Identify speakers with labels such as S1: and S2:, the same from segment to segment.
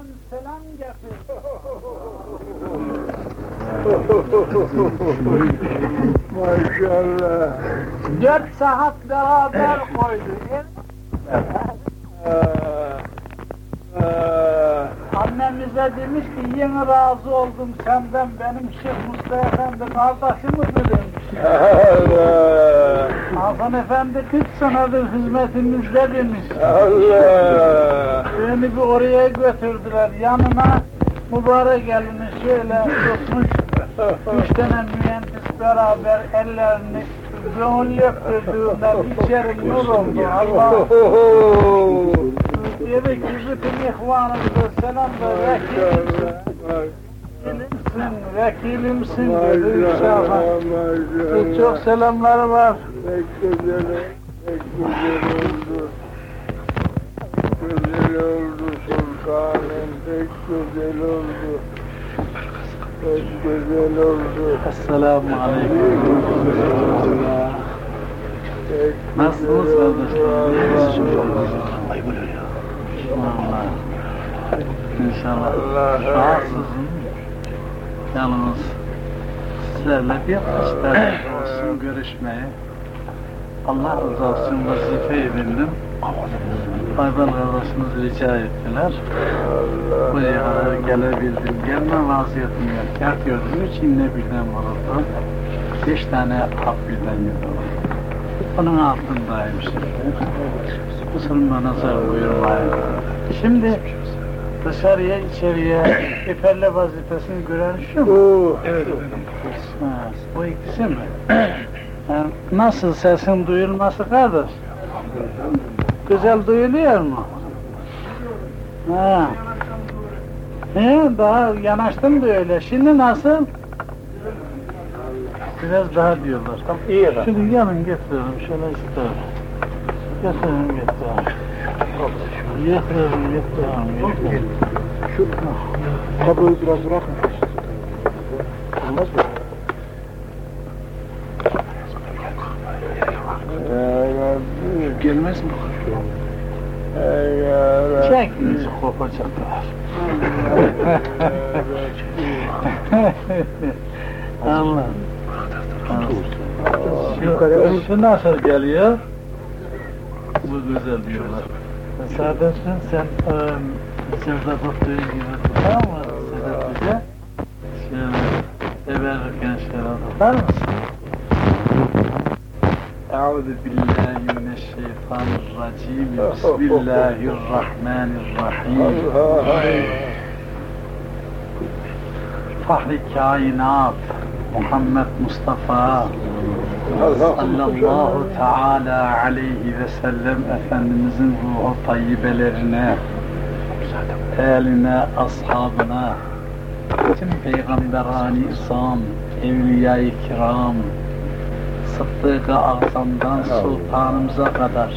S1: Allah'tan selam getir.
S2: Maşallah.
S1: Dört saat beraber koydu.
S2: Aa.
S1: Annemize demiş ki yeni razı oldum senden benim Şeyh Mustafa Efendi kardeşimizdir demiş.
S2: Allah.
S1: Hasan Efendi 40 senedir hizmetimizde demiş.
S2: Allah.
S1: Beni bir oraya götürdüler yanına mübarek elini şöyle tutmuş. Üç tane mühendis beraber ellerini gönül öptürdüğünde içeri nur oldu. Allah dedi ki bütün ihvanımıza selam ver vekilimsin, vekilimsin dedi inşallah. Çok, çok selamları var.
S2: Pek güzel, pek güzel oldu. Güzel oldu sultanım, pek güzel oldu. Pek güzel oldu.
S1: Esselamu Aleyküm. Nasılsınız kardeşlerim? Vallahi. İnşallah.
S2: Allah.
S1: Rahatsızım. Yalnız sizlerle bir ister olsun görüşmeye. Allah razı olsun vazife edindim. Baybal kardeşimiz rica ettiler. Buraya kadar gelebildim. Gelme vaziyetim yok. Dert gördüğüm için ne birden vuruldu. Beş tane hap birden yudum. Onun altındayım şimdi. Kusuruma nazar buyurmayın. Şimdi dışarıya içeriye eperle vazifesini gören şu mu?
S2: Oo.
S1: Ha, bu ikisi mi? Ha, nasıl sesin duyulması kardeş? Güzel duyuluyor mu? Ha. He, daha yanaştım da öyle. Şimdi nasıl? Biraz daha diyorlar. Tamam, iyi Şunu yanın getirelim, şöyle isterim. Getirelim, getirelim. Getirelim, getirelim, getirelim.
S2: Şu kabloyu biraz bırakın. Olmaz mı?
S1: Gelmez mi? Çekinizi kopacaklar. Allah. Şu nasıl geliyor? Bu güzel diyorlar. Saadettin sen ıı, Dışarıda baktığın gibi tutar mı Sedat Hoca? Şöyle everken şöyle tutar mısın? Euzu billahi mineşşeytanirracim. Bismillahirrahmanirrahim. Fahri kainat Muhammed Mustafa sallallahu teala aleyhi ve sellem Efendimizin ruhu tayyibelerine eline, ashabına bütün peygamberani İslam, evliya-i kiram, Sıddık-ı Azam'dan sultanımıza kadar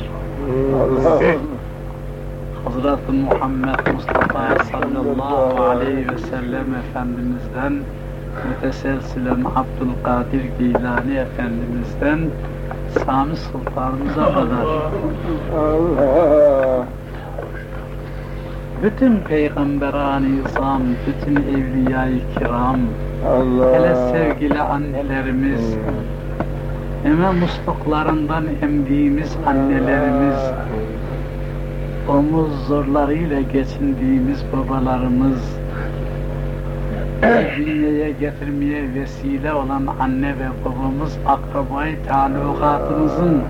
S1: Hazreti Muhammed Mustafa sallallahu aleyhi ve sellem Efendimiz'den müteselsilen Abdülkadir Geylani Efendimiz'den Sami Sultanımıza kadar
S2: Allah.
S1: Bütün peygamberani izam, bütün evliya-i kiram,
S2: Allah.
S1: hele sevgili annelerimiz, hemen musluklarından emdiğimiz annelerimiz, omuz zorlarıyla geçindiğimiz babalarımız, dünyaya getirmeye vesile olan anne ve babamız, akrabayı talukatımızın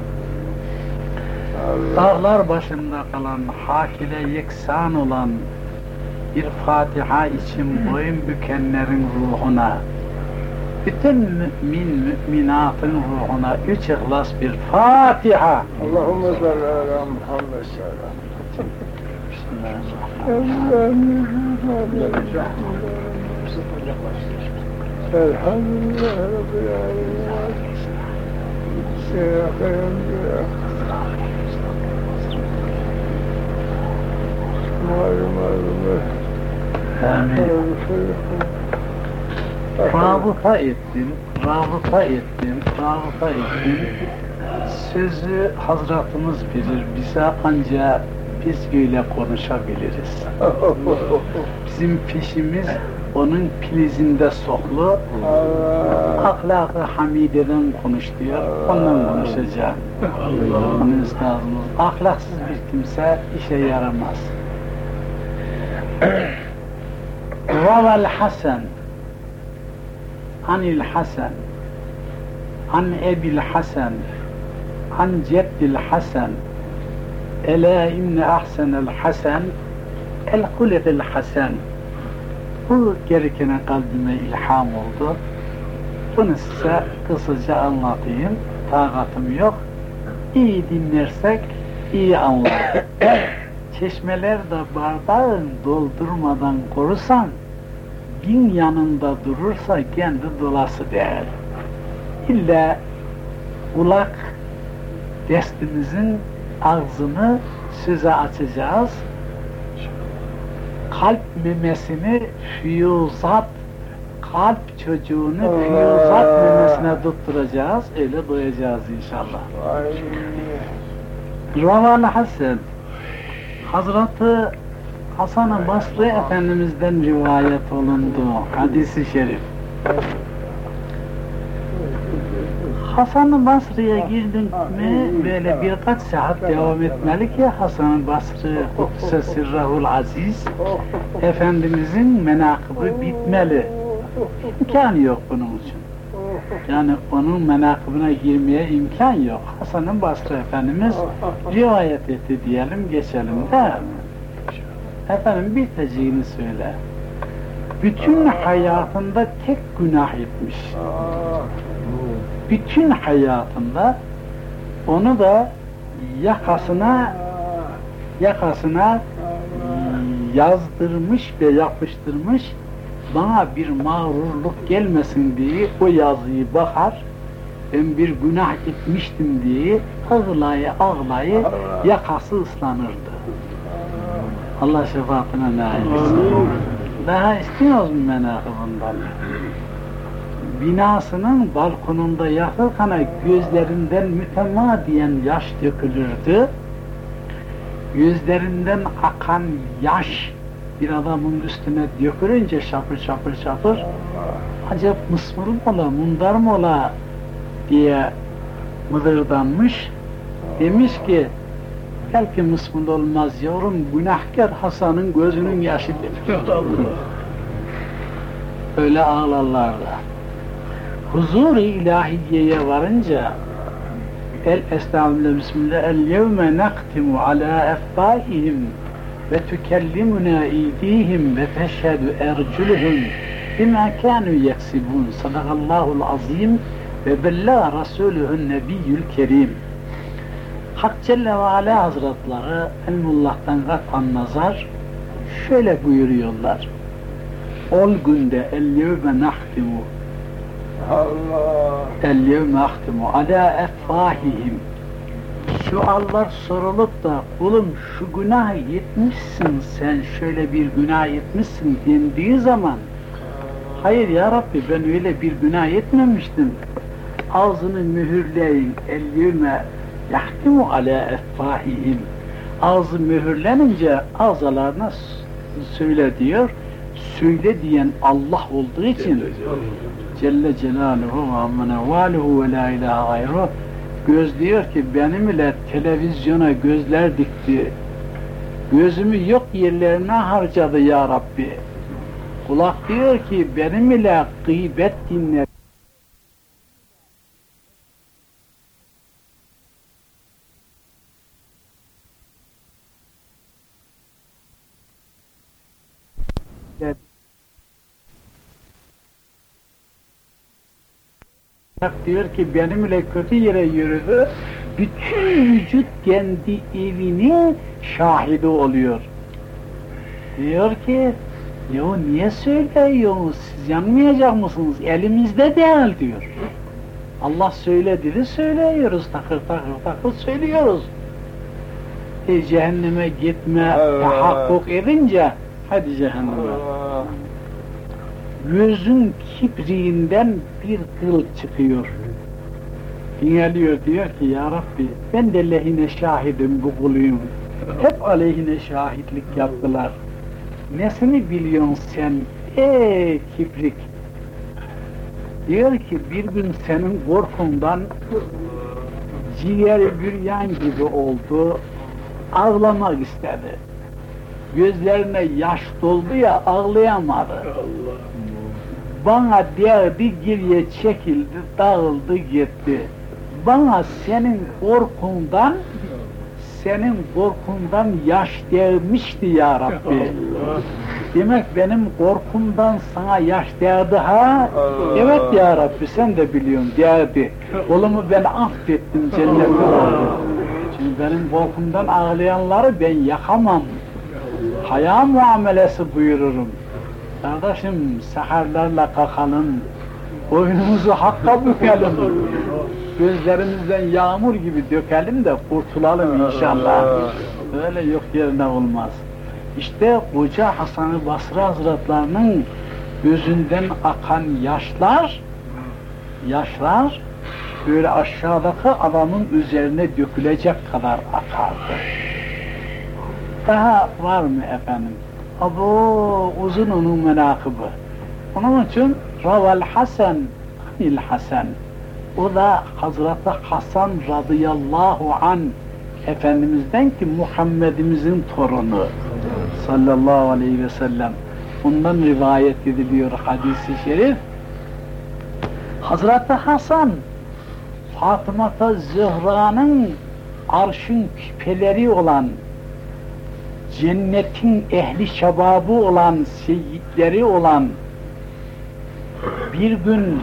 S1: dağlar başında kalan, hak ile yeksan olan bir Fatiha için boyun bükenlerin ruhuna, bütün mümin müminatın ruhuna üç ihlas bir Fatiha.
S2: Allahümme salli ala Muhammed sallallahu Elhamdülillah Rabbil Alemin. Hayır Malum malum.
S1: Amin. Rabıta ettim, rabıta ettim, rabıta ettim. Sözü Hazretimiz bilir, bize ancak biz öyle konuşabiliriz. Bizim fişimiz onun pilizinde soklu. Ahlakı Hamide'den konuş diyor. Ondan konuşacağım. Onun üstadımız. Ahlaksız bir kimse işe yaramaz. Hasan Anil Hasan An Ebil Hasan An Ceddil Hasan Ela inne ahsenel hasen El hulikil hasen Bu gerekene kalbime ilham oldu. Bunu size kısaca anlatayım. Takatım yok. İyi dinlersek iyi anlarız. Çeşmeler de bardağın doldurmadan korusan bin yanında durursa kendi dolası değil. İlla kulak destimizin ağzını size açacağız. Kalp memesini füyuzat, kalp çocuğunu füyuzat memesine tutturacağız. Öyle doyacağız inşallah. Raval Hasan Hazreti Hasan-ı Basri Efendimiz'den rivayet olundu hadisi şerif. Hasan-ı Basri'ye girdik mi böyle birkaç saat devam etmeli ki Hasan-ı Basri Kudüs'e Sirrahul Aziz Efendimizin menakıbı bitmeli. İmkan yok bunun için. Yani onun menakıbına girmeye imkan yok. Hasan-ı Basri Efendimiz rivayet etti diyelim geçelim de efendim biteceğini söyle. Bütün hayatında tek günah etmiş. Bütün hayatında onu da yakasına yakasına yazdırmış ve yapıştırmış bana bir mağrurluk gelmesin diye o yazıyı bakar ben bir günah etmiştim diye ağlaya ağlaya yakası ıslanırdı. Allah şefaatine nail etsin. Daha istiyoruz mu menakıbından? Binasının balkonunda yakılkana gözlerinden mütemadiyen yaş dökülürdü. Gözlerinden akan yaş bir adamın üstüne dökülünce şapır şapır şapır acaba mısmır mı ola, mundar mı ola diye mıdırdanmış. Demiş ki belki mısmır olmaz yavrum günahkar Hasan'ın gözünün yaşı. Öyle ağlarlardı. Huzur-i ilahiyeye varınca El estağfirullah bismillah el yevme naktimu ala effahihim ve tükellimuna idihim ve teşhedü erculuhum bima kanu yeksibun sadakallahul azim ve bella rasuluhun nebiyyül kerim Hak Celle ve Ala Hazretleri Elmullah'tan kat'an nazar şöyle buyuruyorlar. Ol günde el yevme nahtimu.
S2: Allah.
S1: El yevme ahtimu ala effahihim Şu Allah sorulup da kulum şu günah yetmişsin sen şöyle bir günah yetmişsin dendiği zaman Hayır ya Rabbi ben öyle bir günah etmemiştim. Ağzını mühürleyin. El yevme yahtimu ala effahihim. Ağzı mühürlenince ağzalarına söyle diyor. Söyle diyen Allah olduğu için Celle Celaluhu ve ammene valuhu ve la ilahe gayru göz diyor ki benim ile televizyona gözler dikti. Gözümü yok yerlerine harcadı ya Rabbi. Kulak diyor ki benim ile gıybet dinler. Kulak diyor ki benim ile kötü yere yürüdü. Bütün vücut kendi evini şahidi oluyor. Diyor ki ya niye söylüyorsunuz? Siz yanmayacak mısınız? Elimizde değil diyor. Allah söyledi de söylüyoruz. Takır takır takır söylüyoruz. E cehenneme gitme tahakkuk edince hadi cehenneme. Gözün kibriğinden bir kıl çıkıyor. Dinliyor diyor ki ya Rabbi ben de lehine şahidim bu kuluyum. Hep aleyhine şahitlik yaptılar. Nesini biliyorsun sen ey kibrik? Diyor ki bir gün senin korkundan ciğeri büryan gibi oldu, ağlamak istedi. Gözlerine yaş doldu ya ağlayamadı.
S2: Allah.
S1: Bana derdi geriye çekildi, dağıldı gitti. Bana senin korkundan, senin korkundan yaş değmişti ya Rabbi. Demek benim korkumdan sana yaş değdi ha?
S2: Allah.
S1: Evet ya Rabbi sen de biliyorsun değdi. Kolumu ben affettim cennete oldu. Şimdi benim korkumdan ağlayanları ben yakamam. Haya muamelesi buyururum. Kardeşim seherlerle kalkalım. Boynumuzu hakka bükelim. Gözlerimizden yağmur gibi dökelim de kurtulalım inşallah. Öyle yok yerine olmaz. İşte koca Hasan-ı Basri Hazretlerinin gözünden akan yaşlar, yaşlar böyle aşağıdaki adamın üzerine dökülecek kadar akardı. Daha var mı efendim? Abo uzun onun menakıbı. Onun için Raval Hasan, Anil Hasan. O da Hazreti Hasan radıyallahu an Efendimiz'den ki Muhammed'imizin torunu sallallahu aleyhi ve sellem. Ondan rivayet ediliyor hadisi şerif. Hazreti Hasan Fatıma Zühra'nın arşın küpeleri olan cennetin ehli şebabı olan, seyitleri olan bir gün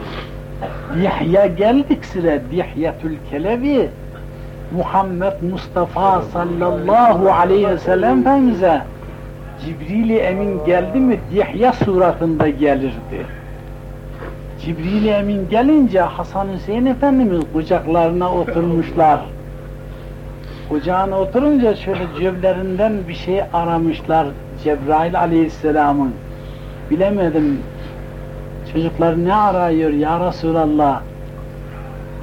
S1: Dihya geldik sıra Dihyetül Kelebi Muhammed Mustafa sallallahu aleyhi ve sellem Efendimiz'e Cibril-i Emin geldi mi Dihya suratında gelirdi. Cibril-i Emin gelince Hasan Hüseyin Efendimiz kucaklarına oturmuşlar. Kucağına oturunca şöyle ceblerinden bir şey aramışlar Cebrail aleyhisselamın. Bilemedim çocuklar ne arıyor ya Resulallah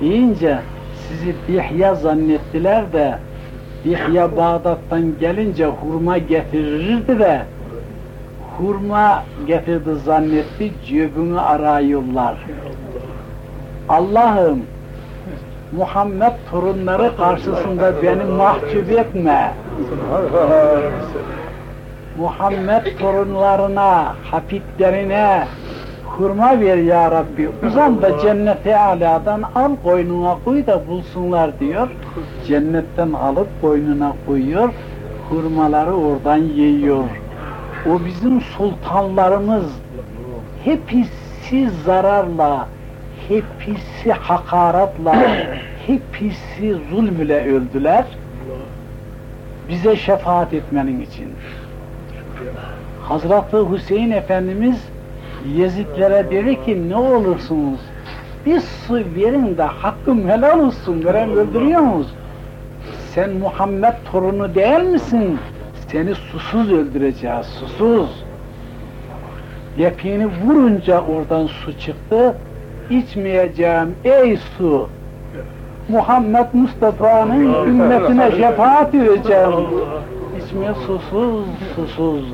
S1: deyince sizi Dihya zannettiler de Dihya Bağdat'tan gelince hurma getirirdi de hurma getirdi zannetti cebini arıyorlar. Allah'ım Muhammed torunları karşısında beni mahcup etme. Muhammed torunlarına, hafiflerine hurma ver ya Rabbi. Uzan da cennete aladan al koynuna koy da bulsunlar diyor. Cennetten alıp koynuna koyuyor. Hurmaları oradan yiyor. O bizim sultanlarımız hepsi zararla, hepsi hakaratla, hepsi zulm ile öldüler. Bize şefaat etmenin için. Hazreti Hüseyin Efendimiz Yezidlere dedi ki ne olursunuz bir su verin de hakkım helal olsun veren öldürüyorsunuz. Sen Muhammed torunu değil misin? Seni susuz öldüreceğiz, susuz. Yepyeni vurunca oradan su çıktı. İçmeyeceğim ey su. Muhammed Mustafa'nın ümmetine şefaat edeceğim. İçmeye susuz, susuz.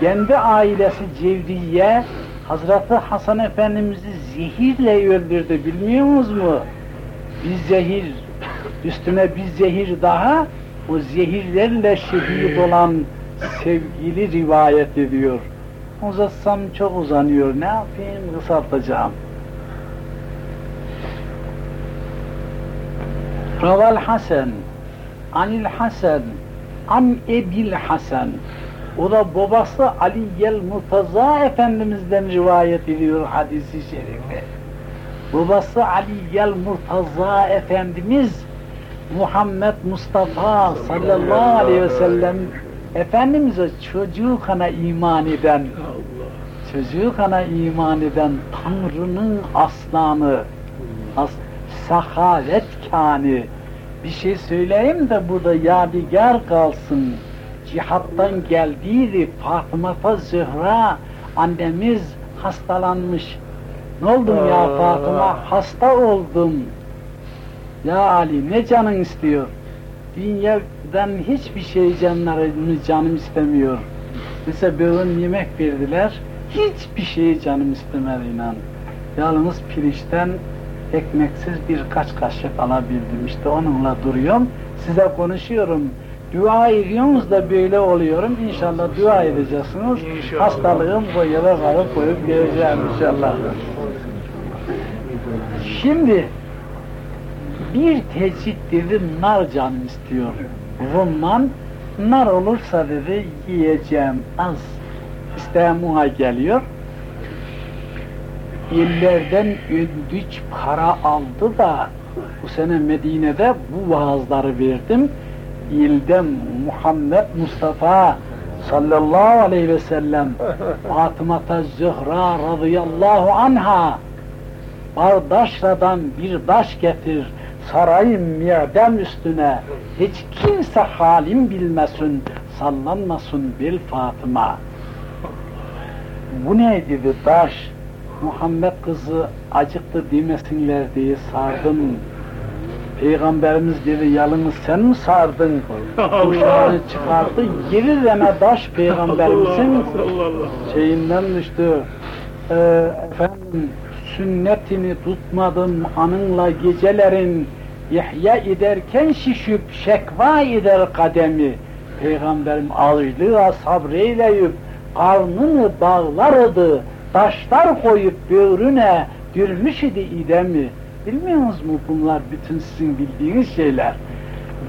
S1: Kendi ailesi Cevriye Hazreti Hasan Efendimiz'i zehirle öldürdü bilmiyor musunuz mu? Bir zehir, üstüne bir zehir daha, o zehirlerle şehit olan sevgili rivayet ediyor. Uzatsam çok uzanıyor, ne yapayım kısaltacağım. Raval Hasan, Anil Hasan, An Ebil Hasan, o da babası Ali Yel Murtaza Efendimiz'den rivayet ediyor hadisi şerifi. Babası Ali Yel Murtaza Efendimiz Muhammed Mustafa sallallahu aleyhi ve sellem Efendimiz'e çocuğu kana iman eden çocuğu kana iman eden Tanrı'nın aslanı as sahavet kâni bir şey söyleyeyim de burada yadigar kalsın cihattan geldiydi Fatıma Zühra annemiz hastalanmış. Ne oldun ya Fatıma? Hasta oldum. Ya Ali ne canın istiyor? Dünya kahvaltıdan hiçbir şey canlarını canım istemiyor. Mesela böğün yemek verdiler, hiçbir şey canım istemedi inan. Yalnız pirinçten ekmeksiz birkaç kaşık alabildim. İşte onunla duruyorum, size konuşuyorum. Dua ediyorsunuz da böyle oluyorum. İnşallah dua edeceksiniz.
S2: İnşallah.
S1: Hastalığım yere varıp koyup geleceğim inşallah. Şimdi bir tecrit dedi nar canım istiyor. Rumman nar olursa dedi yiyeceğim az. İsteyen muha geliyor. İllerden ödünç para aldı da bu sene Medine'de bu vaazları verdim. İlden Muhammed Mustafa sallallahu aleyhi ve sellem Fatıma Zühra radıyallahu anha Bardaşradan bir daş getir, sarayım mirdem üstüne, hiç kimse halim bilmesin, sallanmasın bil Fatıma. Bu ne dedi daş? Muhammed kızı acıktı demesinler diye sardım. Peygamberimiz dedi yalnız sen mi sardın? Kuşağını çıkardı, yeri reme daş peygamberimizin şeyinden düştü. Ee, efendim sünnetini tutmadım anınla gecelerin ihya ederken şişip şekva eder kademi. Peygamberim ağırlığa sabreyleyip karnını bağlardı. Taşlar koyup böğrüne dürmüş idi idemi. Bilmiyor musunuz mu bunlar bütün sizin bildiğiniz şeyler?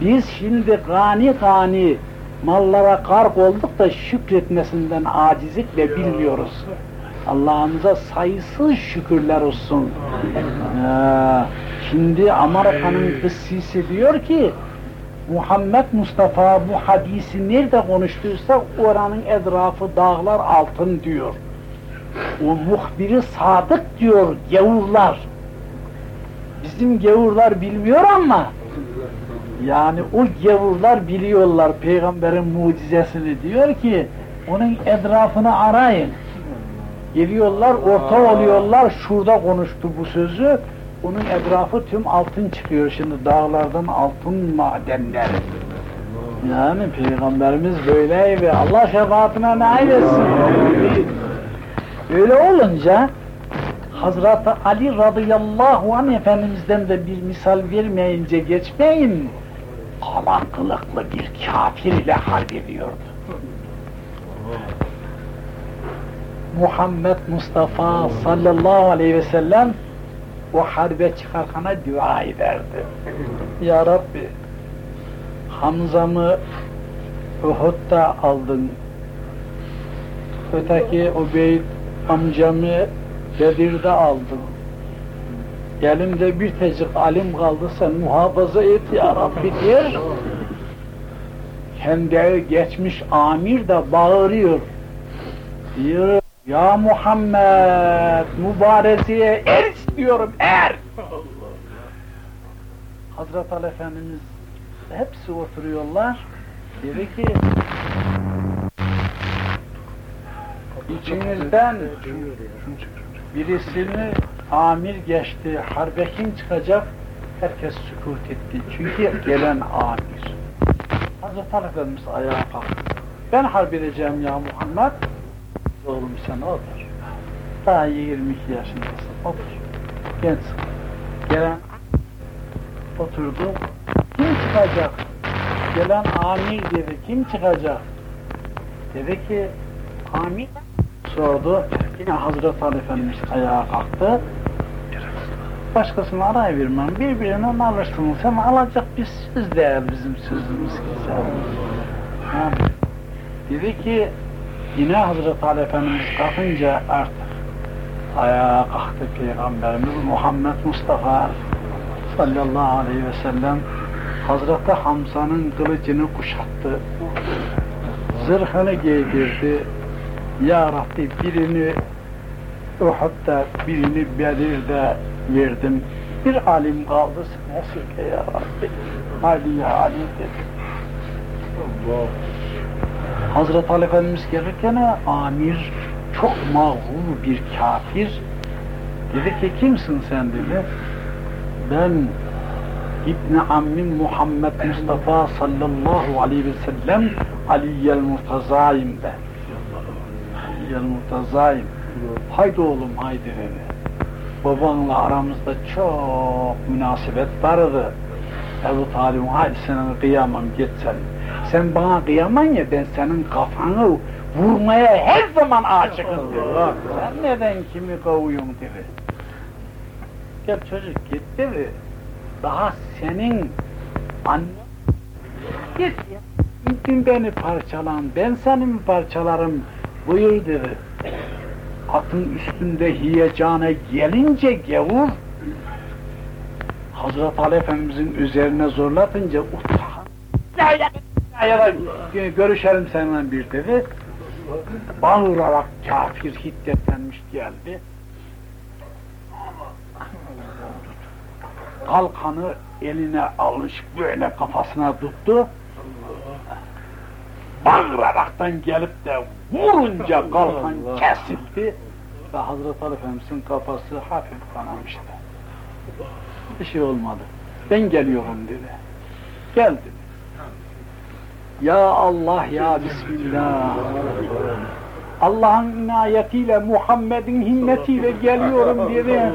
S1: Biz şimdi gani gani mallara kark olduk da şükretmesinden acizlikle bilmiyoruz. Allah'ımıza sayısız şükürler olsun. Ee, şimdi Amerika'nın kıssisi diyor ki Muhammed Mustafa bu hadisi nerede konuştuysa oranın etrafı dağlar altın diyor. O muhbiri sadık diyor gavurlar. Bizim gavurlar bilmiyor ama yani o gavurlar biliyorlar peygamberin mucizesini diyor ki onun etrafını arayın. Geliyorlar, orta oluyorlar, şurada konuştu bu sözü. Onun etrafı tüm altın çıkıyor şimdi dağlardan altın madenleri. Yani Peygamberimiz böyleydi. Allah şefaatine nail etsin. Öyle olunca Hazreti Ali radıyallahu anh Efendimiz'den de bir misal vermeyince geçmeyin. Kala kılıklı bir kafir ile harp ediyordu. Muhammed Mustafa sallallahu aleyhi ve sellem o harbe çıkarkana dua ederdi. Ya Rabbi Hamza'mı Uhud'da aldın. Öteki Ubeyd amcamı Bedir'de aldın. Elimde bir tecik alim kaldı sen muhafaza et ya Rabbi der. Kendi geçmiş amir de bağırıyor. Diyor ya Muhammed mübarezeye er istiyorum er. Hazreti Ali Efendimiz hepsi oturuyorlar. Dedi ki içinizden birisini amir geçti, harbe kim çıkacak? Herkes sükut etti. Çünkü gelen amir. Hazreti Ali Efendimiz ayağa kalktı. Ben harp edeceğim ya Muhammed. Oğlum sen otur. Daha 22 yaşındasın. Otur. Gençsin. Gelen oturdu. Kim çıkacak? Gelen amir dedi. Kim çıkacak? Dedi ki amir sordu. Yine Hazreti Ali Efendimiz ayağa kalktı. Başkasını arayıvermem. Birbirinden alırsınız. Hem alacak bir söz değil bizim sözümüz güzel. Ha. Dedi ki yine Hazreti Ali Efendimiz kalkınca artık ayağa kalktı Peygamberimiz Muhammed Mustafa sallallahu aleyhi ve sellem Hazreti Hamza'nın kılıcını kuşattı. Zırhını giydirdi. Ya Rabbi birini Uhud'da, birini Bedir'de verdim. Bir alim kaldı sana söyle ya Rabbi. Ali ya Ali dedi.
S2: Allah.
S1: Hazreti Ali Efendimiz gelirken amir çok mağrur bir kafir dedi ki kimsin sen dedi. Ben İbni Ammin Muhammed Mustafa sallallahu aleyhi ve sellem Aliyyel Murtaza'yım de. Aliyyel Murtaza'yım. Haydi oğlum haydi dedi. Babanla aramızda çok münasebet vardı. Ebu Talib'in haydi sana kıyamam git sen. Sen bana kıyaman ya ben senin kafanı vurmaya her zaman aşıkım dedi. Sen neden kimi kovuyorsun dedi. Gel çocuk git dedi. Daha senin anne git ya. Beni parçalan, ben seni mi parçalarım buyur dedi. Atın üstünde hiyecana gelince gevur, Hazreti Ali Efendimizin üzerine zorlatınca utan. Görüşelim seninle bir dedi. Bağırarak kafir hiddetlenmiş geldi. Kalkanı eline almış böyle kafasına tuttu. Bağıraraktan gelip de vurunca kalkan kesildi ve Hazreti Ali Efendimiz'in kafası hafif kanamıştı. Bir şey olmadı. Ben geliyorum dedi. Geldi. Ya Allah ya Bismillah. Allah'ın inayetiyle, Muhammed'in himmetiyle geliyorum dedi.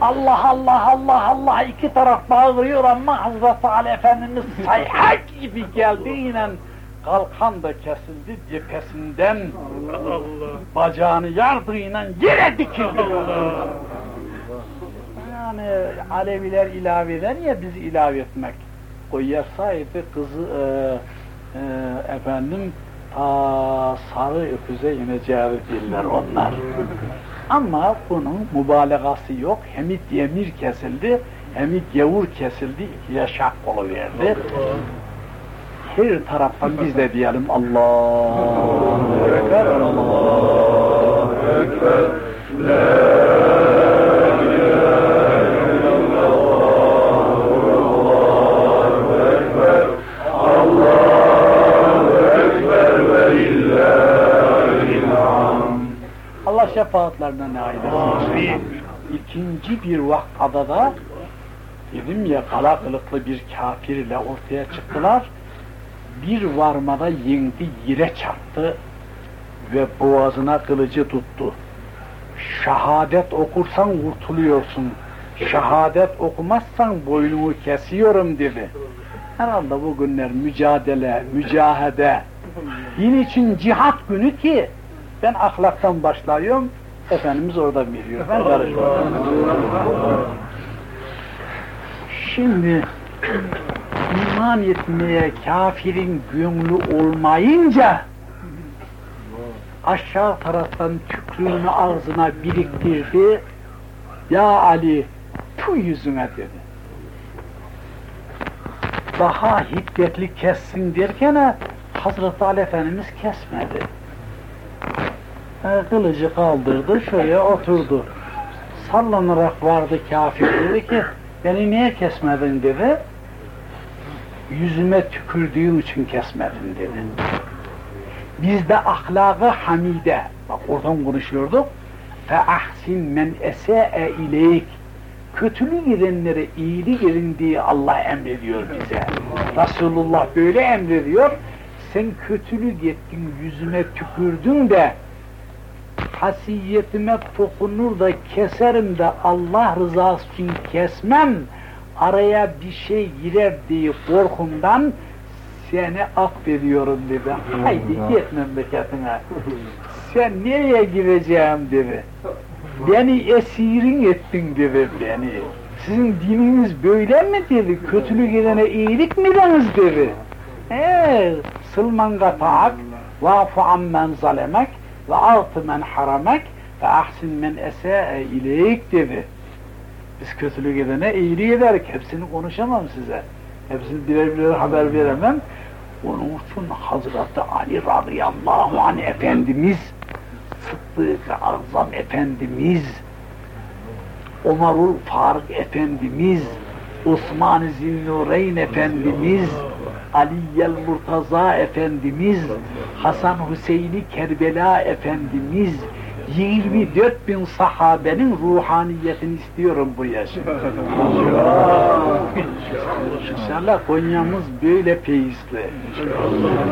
S1: Allah Allah Allah Allah iki taraf bağırıyor ama Hazreti Ali Efendimiz sayha gibi geldiğiyle kalkan da kesildi cephesinden bacağını yardığıyla yere dikildi. Yani Aleviler ilave eder ya biz ilave etmek. O yasaydı kızı e, e, efendim ta sarı öküze ineceği diller onlar. Ama bunun mübalağası yok. Hem yemir kesildi, hem gevur kesildi, ikiye şak verdi. Her taraftan biz de diyelim Allahu Ekber, Allahu Ekber, La Allah şefaatlerine nail etsin. İkinci bir vakada da dedim ya kala kılıklı bir kafirle ortaya çıktılar. Bir varmada yendi, yere çarptı ve boğazına kılıcı tuttu. Şehadet okursan kurtuluyorsun. Şehadet okumazsan boynumu kesiyorum dedi. Herhalde bu günler mücadele, mücahede, din için cihat günü ki ben ahlaktan başlıyorum, Efendimiz orada veriyor. Ben karışmam. Şimdi iman etmeye kafirin gönlü olmayınca aşağı taraftan tükrüğünü ağzına biriktirdi. Ya Ali, tu yüzüne dedi. Daha hiddetli kessin derken Hazreti Ali Efendimiz kesmedi. E, kılıcı kaldırdı, şöyle oturdu. Sallanarak vardı kafir dedi ki, beni niye kesmedin dedi. Yüzüme tükürdüğüm için kesmedin dedi. Bizde ahlakı hamide, bak oradan konuşuyorduk. Fe ahsin men ese'e ileyk. Kötülük edenlere iyilik edin diye Allah emrediyor bize. Resulullah böyle emrediyor. Sen kötülük ettin, yüzüme tükürdün de hasiyetime dokunur da keserim de Allah rızası için kesmem, araya bir şey girer diye korkumdan seni affediyorum dedi. Haydi git memleketine. Sen nereye gireceğim dedi. Beni esirin ettin dedi beni. Sizin dininiz böyle mi dedi. Kötülük edene iyilik mi deniz dedi. Eee sılman gata'ak vafu ammen zalemek ve altı men haramek ve ahsin men ese'e ileyk dedi. Biz kötülük edene iyiliği ederek hepsini konuşamam size. Hepsini birer birer haber veremem. Onun için Hazreti Ali radıyallahu anh Efendimiz, Sıddık-ı Azam Efendimiz, Umarul Faruk Efendimiz, Osman-ı Zinnureyn Efendimiz, Aliyel Murtaza Efendimiz, Hasan Hüseyin'i Kerbela Efendimiz, 24 bin sahabenin ruhaniyetini istiyorum bu yaşta. İnşallah Konya'mız böyle feyizli.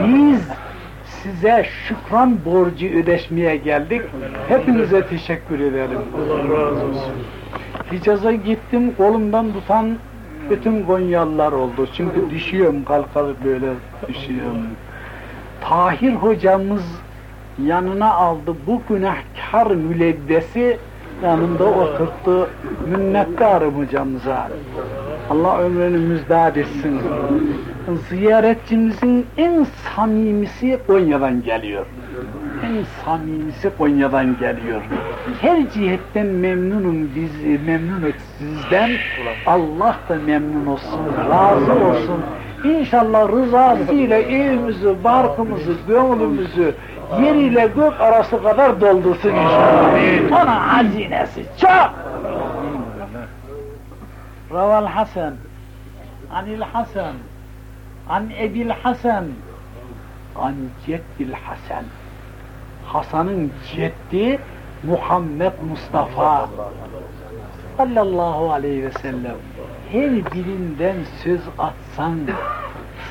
S1: Biz size şükran borcu ödeşmeye geldik. Hepinize teşekkür ederim.
S2: Allah razı olsun.
S1: Hicaz'a gittim, kolumdan tutan bütün Konyalılar oldu. Çünkü düşüyorum, kalkalı böyle düşüyorum. Tahir hocamız yanına aldı bu günahkar mülebbesi yanında oturttu. Minnettarım hocamıza. Allah ömrünü müjdat etsin. Ziyaretçimizin en samimisi Konya'dan geliyor. En samimisi Konya'dan geliyor. Her cihetten memnunum biz, memnunuz sizden. Allah da memnun olsun, razı olsun. İnşallah rızasıyla evimizi, barkımızı, gönlümüzü yer ile gök arası kadar doldursun inşallah. Onun hazinesi çok. Raval Hasan, Anil Hasan, An Ebil Hasan, An Ceddil Hasan. Hasan'ın ceddi Muhammed Mustafa sallallahu aleyhi ve sellem. Her birinden söz atsan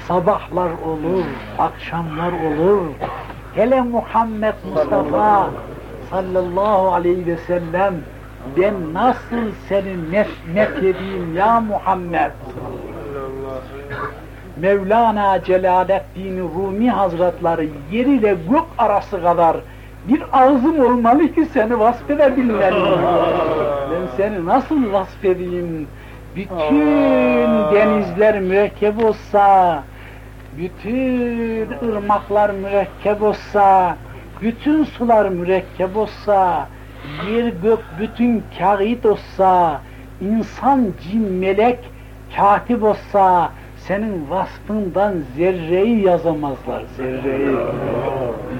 S1: sabahlar olur, akşamlar olur. Hele Muhammed Mustafa sallallahu aleyhi ve sellem ben nasıl seni nef nefyedeyim ya Muhammed? Mevlana Celaleddin Rumi Hazretleri yer ile gök arası kadar bir ağzım olmalı ki seni vasfedebilmeliyim. ben seni nasıl vasfedeyim? Bütün denizler mürekkep olsa, bütün ırmaklar mürekkep olsa, bütün sular mürekkep olsa, yer gök bütün kağıt olsa, insan, cin, melek katip olsa, senin vasfından zerreyi yazamazlar, zerreyi.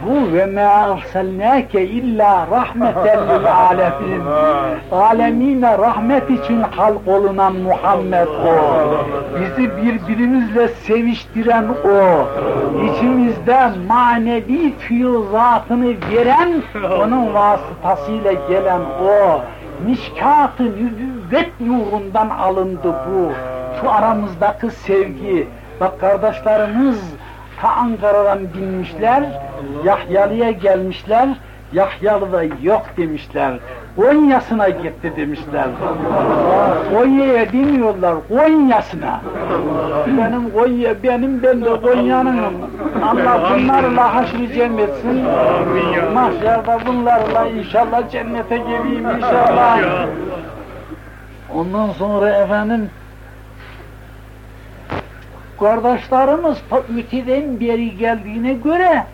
S1: Bu ve ma arsalnake illa rahmeten lil alemin. Alemine rahmet için halk olunan Muhammed o. Bizi birbirimizle seviştiren o. İçimizde manevi füyuzatını veren onun vasıtasıyla gelen o. Mişkat-ı nübüvvet nurundan alındı bu şu aramızdaki sevgi, bak kardeşlerimiz ta Ankara'dan binmişler, Yahyalı'ya gelmişler, Yahyalı'da yok demişler, Konya'sına gitti demişler. Konya'ya demiyorlar, Konya'sına. Benim Konya, benim ben de Konya'nınım. Allah bunlarla haşrı cem etsin. Mahşerde bunlarla inşallah cennete geleyim inşallah. Ondan sonra efendim kardeşlerimiz öteden beri geldiğine göre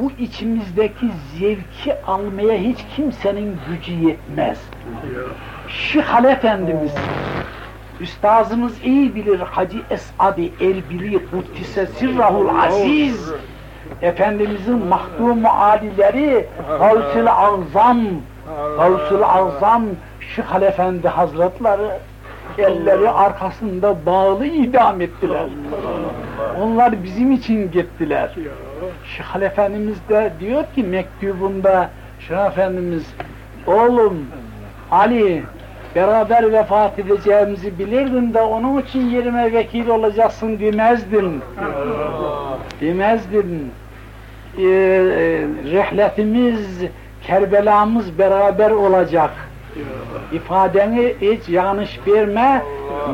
S1: bu içimizdeki zevki almaya hiç kimsenin gücü yetmez. Şihal Efendimiz, üstazımız iyi bilir Hacı Esad-ı Erbili Kuddise Sirrahul Aziz, Efendimizin mahdumu alileri Gavsul Azam, Gavsul Azam Şihal Efendi Hazretleri elleri arkasında bağlı idam ettiler. Onlar bizim için gittiler. Şeyh Efendimiz de diyor ki mektubunda Şeyh Efendimiz oğlum Ali beraber vefat edeceğimizi bilirdin de onun için yerime vekil olacaksın demezdin. Demezdin. Ee, rehletimiz, Kerbela'mız beraber olacak ifadeni hiç yanlış verme.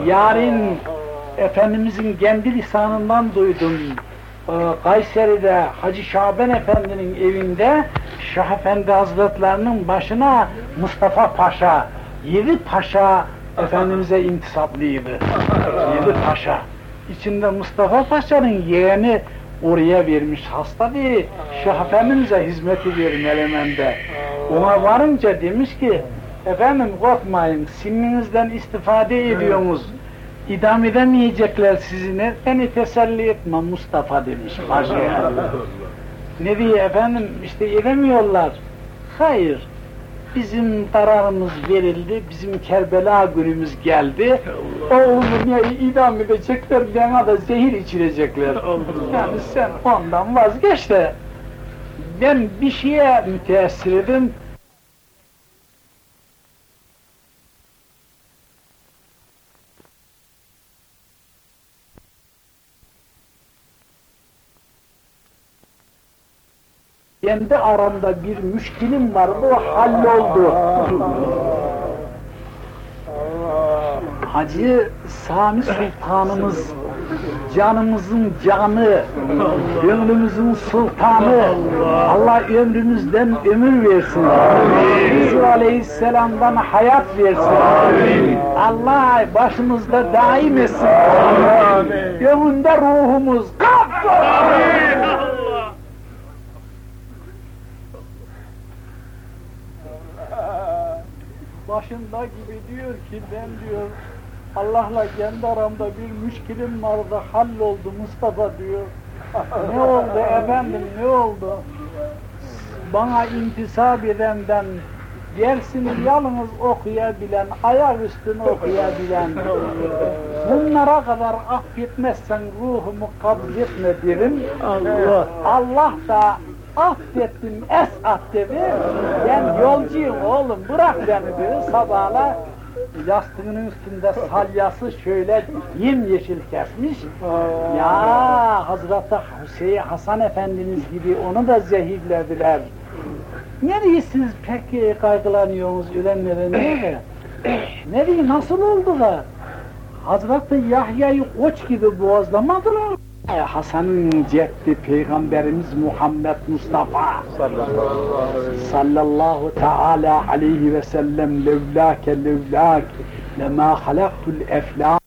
S1: Yarın Efendimizin kendi lisanından duydum. Ee, Kayseri'de Hacı Şaban Efendi'nin evinde Şah Efendi Hazretlerinin başına Mustafa Paşa, Yedi Paşa Efendimiz'e intisaplıydı. Yedi Paşa. İçinde Mustafa Paşa'nın yeğeni oraya vermiş hasta diye Şah Efendimiz'e hizmeti elemende. Ona varınca demiş ki Efendim korkmayın, sinninizden istifade ediyorsunuz. İdam edemeyecekler sizine, beni teselli etme Mustafa demiş. Paşaya. ne diye efendim, işte edemiyorlar. Hayır, bizim kararımız verildi, bizim Kerbela günümüz geldi. Oğlumu niye idam edecekler, bana da zehir içirecekler. Yani sen ondan vazgeç de, ben bir şeye müteessir edim, kendi aramda bir müşkilim var, bu halloldu. Hacı Sami Sultanımız canımızın canı, gönlümüzün sultanı, Allah ömrümüzden ömür versin. Yusuf Aleyhisselam'dan hayat versin. Allah başımızda daim etsin. Gönlünde ruhumuz kalksın. Başında gibi diyor ki ben diyor Allah'la kendi aramda bir müşkilim vardı halloldu Mustafa diyor. ne oldu efendim ne oldu? Bana intisap edenden dersini yalnız okuyabilen, ayak üstüne okuyabilen, bunlara kadar affetmezsen ruhumu kabzetme derim.
S2: Allah.
S1: Allah da affettim esat dedi. Ben yolcuyum oğlum bırak beni dedi. Sabahla yastığının üstünde salyası şöyle yemyeşil kesmiş. Ya Hazreti Hüseyin Hasan Efendimiz gibi onu da zehirlediler. Ne diyorsunuz pek kaygılanıyorsunuz ölenlere ne? ne diyor nasıl oldu da? Hazreti Yahya'yı koç gibi boğazlamadılar. Hasan'ın ceddi Peygamberimiz Muhammed Mustafa sallallahu teala aleyhi ve sellem levlâke levlâk lemâ halaktul eflâk